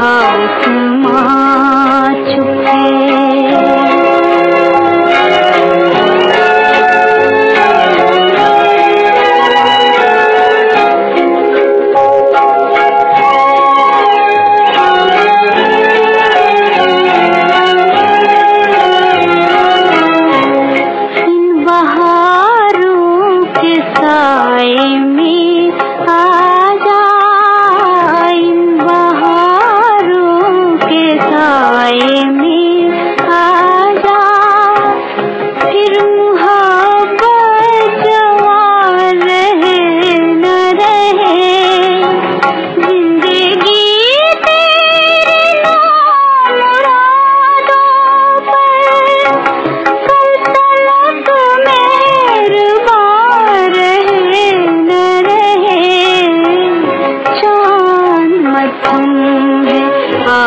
हाँ। बहारों के साए में